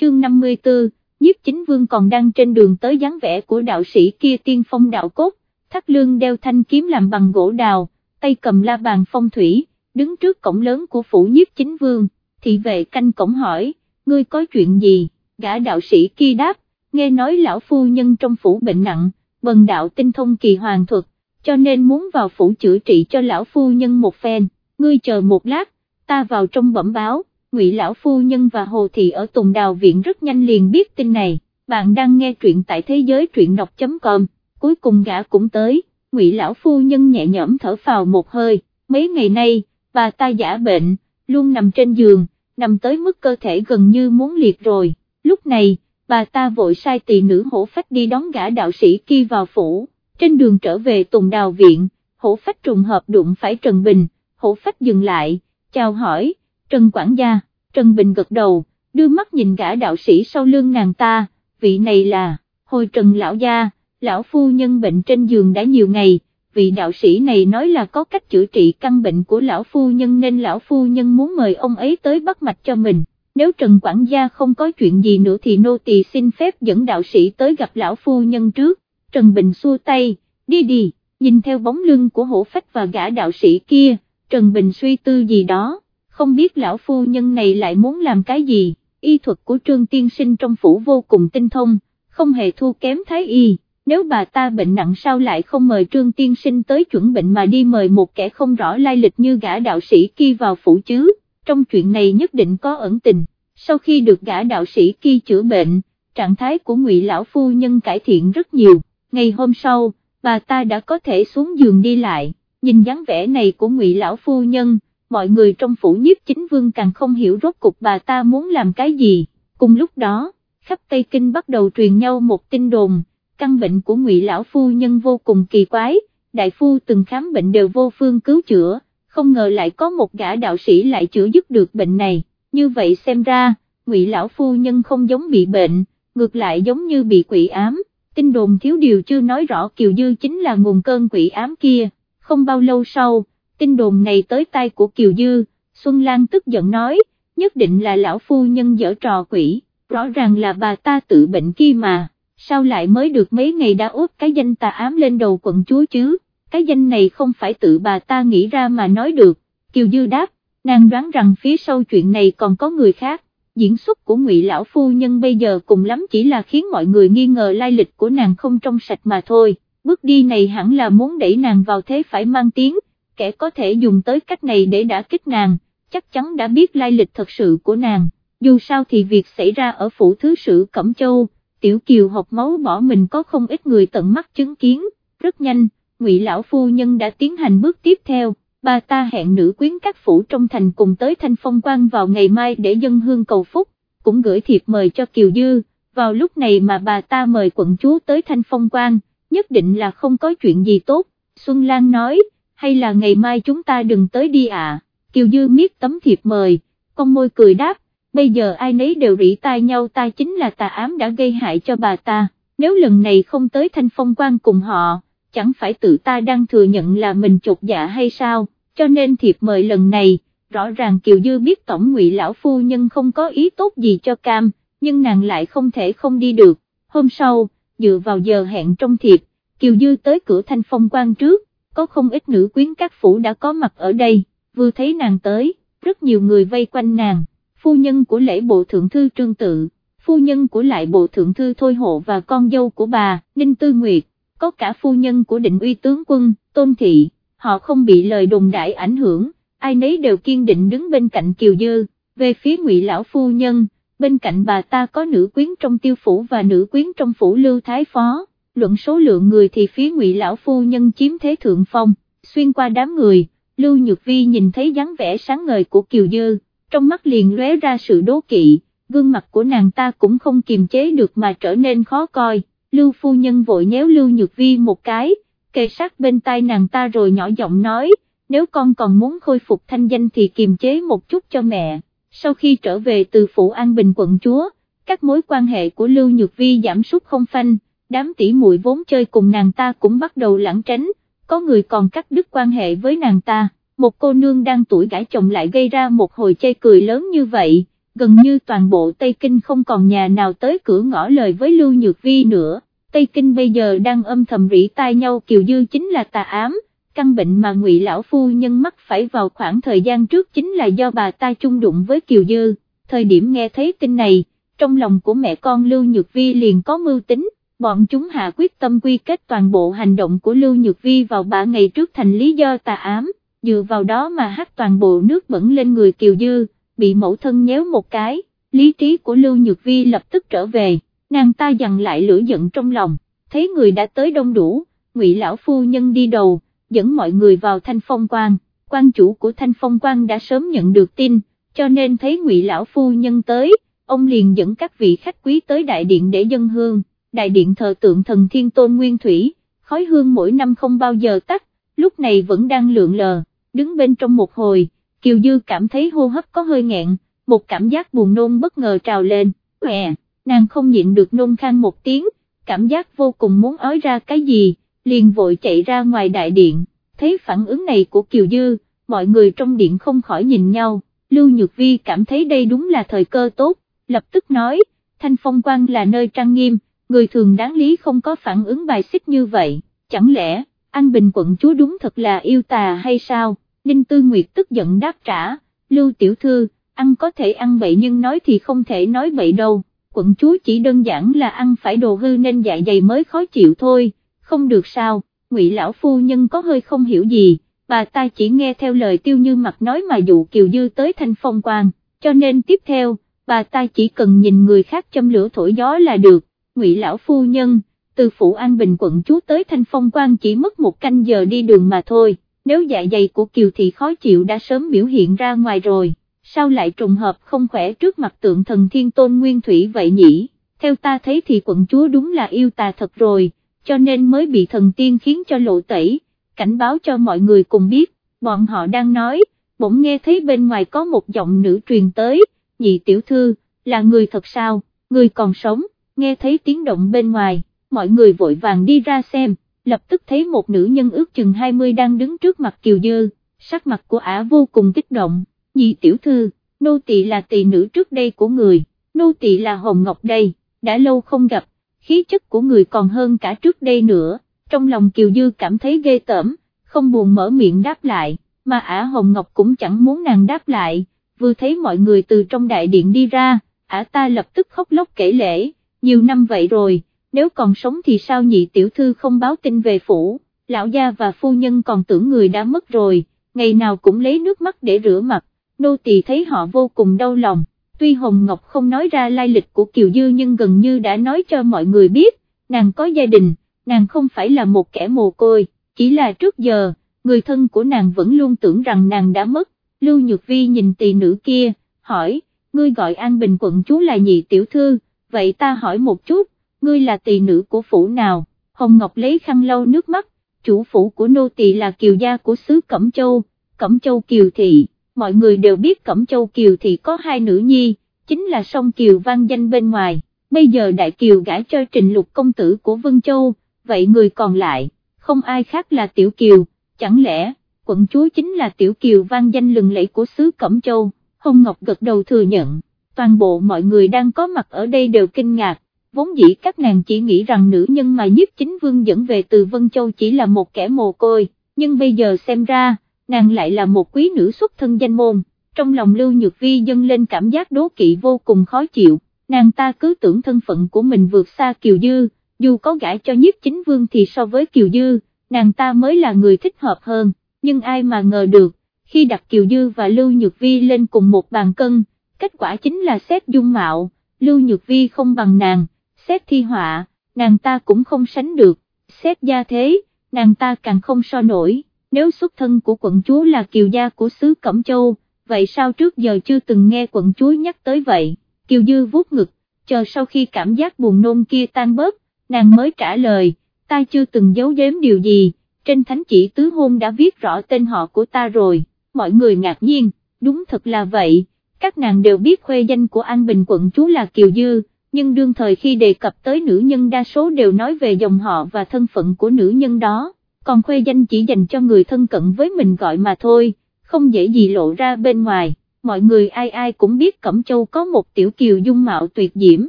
chương 54, nhiếp chính vương còn đang trên đường tới dáng vẻ của đạo sĩ kia tiên phong đạo cốt, thắt lưng đeo thanh kiếm làm bằng gỗ đào, tay cầm la bàn phong thủy, đứng trước cổng lớn của phủ nhiếp chính vương, thị vệ canh cổng hỏi, ngươi có chuyện gì, gã đạo sĩ kia đáp, nghe nói lão phu nhân trong phủ bệnh nặng, bần đạo tinh thông kỳ hoàng thuật, cho nên muốn vào phủ chữa trị cho lão phu nhân một phen, ngươi chờ một lát, ta vào trong bẩm báo, ngụy lão phu nhân và hồ thị ở Tùng Đào Viện rất nhanh liền biết tin này, bạn đang nghe truyện tại thế giới truyện đọc.com, cuối cùng gã cũng tới, ngụy lão phu nhân nhẹ nhõm thở phào một hơi, mấy ngày nay, bà ta giả bệnh, luôn nằm trên giường, nằm tới mức cơ thể gần như muốn liệt rồi, lúc này, bà ta vội sai tỳ nữ hổ phách đi đón gã đạo sĩ kia vào phủ, trên đường trở về Tùng Đào Viện, hổ phách trùng hợp đụng phải Trần Bình, hổ phách dừng lại, chào hỏi, Trần Quản gia, Trần Bình gật đầu, đưa mắt nhìn gã đạo sĩ sau lưng nàng ta, vị này là, hồi Trần Lão Gia, Lão Phu Nhân bệnh trên giường đã nhiều ngày, vị đạo sĩ này nói là có cách chữa trị căn bệnh của Lão Phu Nhân nên Lão Phu Nhân muốn mời ông ấy tới bắt mạch cho mình, nếu Trần Quản gia không có chuyện gì nữa thì nô tỳ xin phép dẫn đạo sĩ tới gặp Lão Phu Nhân trước, Trần Bình xua tay, đi đi, nhìn theo bóng lưng của hổ phách và gã đạo sĩ kia, Trần Bình suy tư gì đó không biết lão phu nhân này lại muốn làm cái gì, y thuật của trương tiên sinh trong phủ vô cùng tinh thông, không hề thua kém thái y, nếu bà ta bệnh nặng sao lại không mời trương tiên sinh tới chuẩn bệnh mà đi mời một kẻ không rõ lai lịch như gã đạo sĩ kia vào phủ chứ, trong chuyện này nhất định có ẩn tình, sau khi được gã đạo sĩ kia chữa bệnh, trạng thái của ngụy lão phu nhân cải thiện rất nhiều, ngày hôm sau, bà ta đã có thể xuống giường đi lại, nhìn dáng vẻ này của ngụy lão phu nhân, mọi người trong phủ nhiếp chính vương càng không hiểu rốt cục bà ta muốn làm cái gì, cùng lúc đó, khắp Tây Kinh bắt đầu truyền nhau một tin đồn, căn bệnh của ngụy lão phu nhân vô cùng kỳ quái, đại phu từng khám bệnh đều vô phương cứu chữa, không ngờ lại có một gã đạo sĩ lại chữa dứt được bệnh này, như vậy xem ra, ngụy lão phu nhân không giống bị bệnh, ngược lại giống như bị quỷ ám, tin đồn thiếu điều chưa nói rõ Kiều Dư chính là nguồn cơn quỷ ám kia, không bao lâu sau, tin đồn này tới tay của Kiều Dư, Xuân Lan tức giận nói, nhất định là lão phu nhân dở trò quỷ, rõ ràng là bà ta tự bệnh kia mà, sao lại mới được mấy ngày đã úp cái danh tà ám lên đầu quận chúa chứ, cái danh này không phải tự bà ta nghĩ ra mà nói được, Kiều Dư đáp, nàng đoán rằng phía sau chuyện này còn có người khác, diễn xuất của ngụy lão phu nhân bây giờ cùng lắm chỉ là khiến mọi người nghi ngờ lai lịch của nàng không trong sạch mà thôi, bước đi này hẳn là muốn đẩy nàng vào thế phải mang tiếng, kẻ có thể dùng tới cách này để đã kích nàng, chắc chắn đã biết lai lịch thật sự của nàng, dù sao thì việc xảy ra ở phủ thứ sử Cẩm Châu, Tiểu Kiều học máu bỏ mình có không ít người tận mắt chứng kiến, rất nhanh, ngụy lão phu nhân đã tiến hành bước tiếp theo, bà ta hẹn nữ quyến các phủ trong thành cùng tới thanh phong quan vào ngày mai để dân hương cầu phúc, cũng gửi thiệp mời cho Kiều Dư, vào lúc này mà bà ta mời quận chúa tới thanh phong quan, nhất định là không có chuyện gì tốt, Xuân Lan nói, hay là ngày mai chúng ta đừng tới đi à, Kiều Dư miết tấm thiệp mời, con môi cười đáp, bây giờ ai nấy đều rỉ tai nhau ta chính là tà ám đã gây hại cho bà ta, nếu lần này không tới thanh phong quan cùng họ, chẳng phải tự ta đang thừa nhận là mình chột dạ hay sao, cho nên thiệp mời lần này, rõ ràng Kiều Dư biết tổng ngụy lão phu nhân không có ý tốt gì cho cam, nhưng nàng lại không thể không đi được, hôm sau, dựa vào giờ hẹn trong thiệp, Kiều Dư tới cửa thanh phong quan trước, có không ít nữ quyến các phủ đã có mặt ở đây, vừa thấy nàng tới, rất nhiều người vây quanh nàng, phu nhân của lễ bộ thượng thư trương tự, phu nhân của lại bộ thượng thư thôi hộ và con dâu của bà, Ninh Tư Nguyệt, có cả phu nhân của định uy tướng quân, tôn thị, họ không bị lời đồn đại ảnh hưởng, ai nấy đều kiên định đứng bên cạnh Kiều Dư, về phía ngụy lão phu nhân, bên cạnh bà ta có nữ quyến trong tiêu phủ và nữ quyến trong phủ lưu thái phó luận số lượng người thì phía ngụy lão phu nhân chiếm thế thượng phong, xuyên qua đám người, Lưu Nhược Vi nhìn thấy dáng vẻ sáng ngời của Kiều Dư, trong mắt liền lóe ra sự đố kỵ, gương mặt của nàng ta cũng không kiềm chế được mà trở nên khó coi, Lưu phu nhân vội nhéo Lưu Nhược Vi một cái, kề sát bên tai nàng ta rồi nhỏ giọng nói, nếu con còn muốn khôi phục thanh danh thì kiềm chế một chút cho mẹ, sau khi trở về từ phủ An Bình quận chúa, các mối quan hệ của Lưu Nhược Vi giảm sút không phanh đám tỷ muội vốn chơi cùng nàng ta cũng bắt đầu lãng tránh, có người còn cắt đứt quan hệ với nàng ta, một cô nương đang tuổi gãi chồng lại gây ra một hồi chê cười lớn như vậy, gần như toàn bộ Tây Kinh không còn nhà nào tới cửa ngõ lời với Lưu Nhược Vi nữa, Tây Kinh bây giờ đang âm thầm rỉ tai nhau Kiều Dư chính là tà ám, căn bệnh mà ngụy lão phu nhân mắc phải vào khoảng thời gian trước chính là do bà ta chung đụng với Kiều Dư, thời điểm nghe thấy tin này, trong lòng của mẹ con Lưu Nhược Vi liền có mưu tính, bọn chúng hạ quyết tâm quy kết toàn bộ hành động của Lưu Nhược Vi vào ba ngày trước thành lý do tà ám, dựa vào đó mà hát toàn bộ nước bẩn lên người Kiều Dư, bị mẫu thân nhéo một cái, lý trí của Lưu Nhược Vi lập tức trở về, nàng ta dằn lại lửa giận trong lòng, thấy người đã tới đông đủ, ngụy lão phu nhân đi đầu, dẫn mọi người vào thanh phong quan, quan chủ của thanh phong quan đã sớm nhận được tin, cho nên thấy ngụy lão phu nhân tới, ông liền dẫn các vị khách quý tới đại điện để dân hương, đại điện thờ tượng thần thiên tôn nguyên thủy, khói hương mỗi năm không bao giờ tắt, lúc này vẫn đang lượn lờ, đứng bên trong một hồi, Kiều Dư cảm thấy hô hấp có hơi nghẹn, một cảm giác buồn nôn bất ngờ trào lên, quẹ, nàng không nhịn được nôn khan một tiếng, cảm giác vô cùng muốn ói ra cái gì, liền vội chạy ra ngoài đại điện, thấy phản ứng này của Kiều Dư, mọi người trong điện không khỏi nhìn nhau, Lưu Nhược Vi cảm thấy đây đúng là thời cơ tốt, lập tức nói, Thanh Phong Quan là nơi trang nghiêm, người thường đáng lý không có phản ứng bài xích như vậy, chẳng lẽ, anh Bình quận chúa đúng thật là yêu tà hay sao, Ninh Tư Nguyệt tức giận đáp trả, Lưu Tiểu Thư, ăn có thể ăn bậy nhưng nói thì không thể nói bậy đâu, quận chúa chỉ đơn giản là ăn phải đồ hư nên dạ dày mới khó chịu thôi, không được sao, ngụy lão phu nhân có hơi không hiểu gì, bà ta chỉ nghe theo lời tiêu như mặt nói mà dụ Kiều Dư tới thanh phong quan, cho nên tiếp theo, bà ta chỉ cần nhìn người khác châm lửa thổi gió là được, ngụy lão phu nhân, từ phủ An Bình quận chúa tới thanh phong quan chỉ mất một canh giờ đi đường mà thôi, nếu dạ dày của Kiều Thị khó chịu đã sớm biểu hiện ra ngoài rồi, sao lại trùng hợp không khỏe trước mặt tượng thần thiên tôn nguyên thủy vậy nhỉ, theo ta thấy thì quận chúa đúng là yêu tà thật rồi cho nên mới bị thần tiên khiến cho lộ tẩy, cảnh báo cho mọi người cùng biết, bọn họ đang nói, bỗng nghe thấy bên ngoài có một giọng nữ truyền tới, nhị tiểu thư, là người thật sao, người còn sống, nghe thấy tiếng động bên ngoài, mọi người vội vàng đi ra xem, lập tức thấy một nữ nhân ước chừng 20 đang đứng trước mặt Kiều Dư, sắc mặt của ả vô cùng kích động, nhị tiểu thư, nô tỳ là tỳ nữ trước đây của người, nô tỳ là Hồng Ngọc đây, đã lâu không gặp, khí chất của người còn hơn cả trước đây nữa, trong lòng Kiều Dư cảm thấy ghê tởm, không buồn mở miệng đáp lại, mà ả Hồng Ngọc cũng chẳng muốn nàng đáp lại, vừa thấy mọi người từ trong đại điện đi ra, ả ta lập tức khóc lóc kể lễ, nhiều năm vậy rồi, nếu còn sống thì sao nhị tiểu thư không báo tin về phủ, lão gia và phu nhân còn tưởng người đã mất rồi, ngày nào cũng lấy nước mắt để rửa mặt, nô tỳ thấy họ vô cùng đau lòng. Tuy Hồng Ngọc không nói ra lai lịch của Kiều Dư nhưng gần như đã nói cho mọi người biết, nàng có gia đình, nàng không phải là một kẻ mồ côi, chỉ là trước giờ, người thân của nàng vẫn luôn tưởng rằng nàng đã mất, Lưu Nhược Vi nhìn tỳ nữ kia, hỏi, ngươi gọi An Bình quận chú là nhị tiểu thư, vậy ta hỏi một chút, ngươi là tỳ nữ của phủ nào, Hồng Ngọc lấy khăn lau nước mắt, chủ phủ của nô tỳ là kiều gia của xứ Cẩm Châu, Cẩm Châu Kiều Thị. Mọi người đều biết Cẩm Châu Kiều thị có hai nữ nhi, chính là song Kiều vang danh bên ngoài, bây giờ Đại Kiều gãi cho trình lục công tử của Vân Châu, vậy người còn lại, không ai khác là Tiểu Kiều, chẳng lẽ, quận chúa chính là Tiểu Kiều vang danh lừng lẫy của xứ Cẩm Châu, Hồng Ngọc gật đầu thừa nhận, toàn bộ mọi người đang có mặt ở đây đều kinh ngạc, vốn dĩ các nàng chỉ nghĩ rằng nữ nhân mà nhiếp chính vương dẫn về từ Vân Châu chỉ là một kẻ mồ côi, nhưng bây giờ xem ra, nàng lại là một quý nữ xuất thân danh môn, trong lòng Lưu Nhược Vi dâng lên cảm giác đố kỵ vô cùng khó chịu, nàng ta cứ tưởng thân phận của mình vượt xa Kiều Dư, dù có gãi cho nhiếp chính vương thì so với Kiều Dư, nàng ta mới là người thích hợp hơn, nhưng ai mà ngờ được, khi đặt Kiều Dư và Lưu Nhược Vi lên cùng một bàn cân, kết quả chính là xét dung mạo, Lưu Nhược Vi không bằng nàng, xét thi họa, nàng ta cũng không sánh được, xét gia thế, nàng ta càng không so nổi nếu xuất thân của quận chúa là kiều gia của xứ Cẩm Châu, vậy sao trước giờ chưa từng nghe quận chúa nhắc tới vậy, kiều dư vuốt ngực, chờ sau khi cảm giác buồn nôn kia tan bớt, nàng mới trả lời, ta chưa từng giấu giếm điều gì, trên thánh chỉ tứ hôn đã viết rõ tên họ của ta rồi, mọi người ngạc nhiên, đúng thật là vậy, các nàng đều biết khuê danh của An Bình quận chúa là Kiều Dư, nhưng đương thời khi đề cập tới nữ nhân đa số đều nói về dòng họ và thân phận của nữ nhân đó còn khuê danh chỉ dành cho người thân cận với mình gọi mà thôi, không dễ gì lộ ra bên ngoài, mọi người ai ai cũng biết Cẩm Châu có một tiểu kiều dung mạo tuyệt diễm,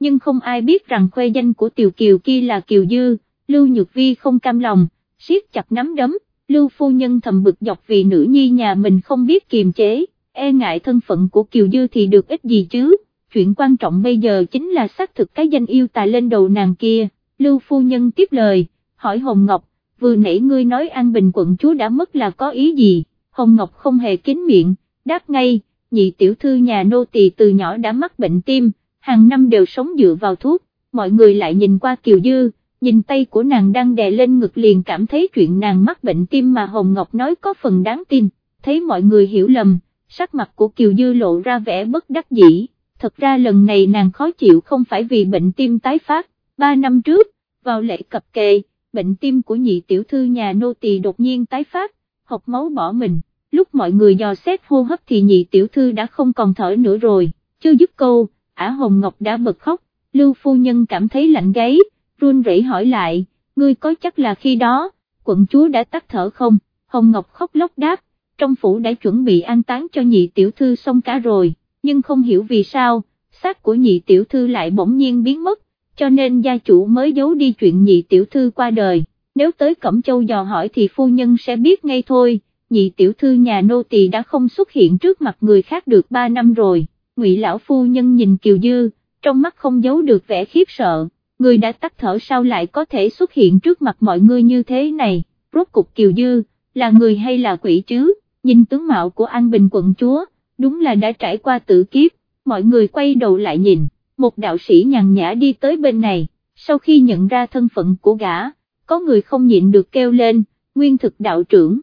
nhưng không ai biết rằng khoe danh của tiểu kiều kia là kiều dư, Lưu Nhược Vi không cam lòng, siết chặt nắm đấm, Lưu Phu Nhân thầm bực dọc vì nữ nhi nhà mình không biết kiềm chế, e ngại thân phận của kiều dư thì được ít gì chứ, chuyện quan trọng bây giờ chính là xác thực cái danh yêu tài lên đầu nàng kia, Lưu Phu Nhân tiếp lời, hỏi Hồng Ngọc, vừa nãy ngươi nói An Bình quận chúa đã mất là có ý gì, Hồng Ngọc không hề kín miệng, đáp ngay, nhị tiểu thư nhà nô tỳ từ nhỏ đã mắc bệnh tim, hàng năm đều sống dựa vào thuốc, mọi người lại nhìn qua Kiều Dư, nhìn tay của nàng đang đè lên ngực liền cảm thấy chuyện nàng mắc bệnh tim mà Hồng Ngọc nói có phần đáng tin, thấy mọi người hiểu lầm, sắc mặt của Kiều Dư lộ ra vẻ bất đắc dĩ, thật ra lần này nàng khó chịu không phải vì bệnh tim tái phát, ba năm trước, vào lễ cập kề, bệnh tim của nhị tiểu thư nhà nô tỳ đột nhiên tái phát, học máu bỏ mình, lúc mọi người dò xét hô hấp thì nhị tiểu thư đã không còn thở nữa rồi, chưa dứt câu, ả Hồng Ngọc đã bật khóc, Lưu Phu Nhân cảm thấy lạnh gáy, run rẩy hỏi lại, ngươi có chắc là khi đó, quận chúa đã tắt thở không, Hồng Ngọc khóc lóc đáp, trong phủ đã chuẩn bị an táng cho nhị tiểu thư xong cả rồi, nhưng không hiểu vì sao, xác của nhị tiểu thư lại bỗng nhiên biến mất, cho nên gia chủ mới giấu đi chuyện nhị tiểu thư qua đời, nếu tới Cẩm Châu dò hỏi thì phu nhân sẽ biết ngay thôi, nhị tiểu thư nhà nô tỳ đã không xuất hiện trước mặt người khác được 3 năm rồi, ngụy lão phu nhân nhìn Kiều Dư, trong mắt không giấu được vẻ khiếp sợ, người đã tắt thở sao lại có thể xuất hiện trước mặt mọi người như thế này, rốt cục Kiều Dư, là người hay là quỷ chứ, nhìn tướng mạo của An Bình quận chúa, đúng là đã trải qua tử kiếp, mọi người quay đầu lại nhìn một đạo sĩ nhàn nhã đi tới bên này, sau khi nhận ra thân phận của gã, có người không nhịn được kêu lên, nguyên thực đạo trưởng,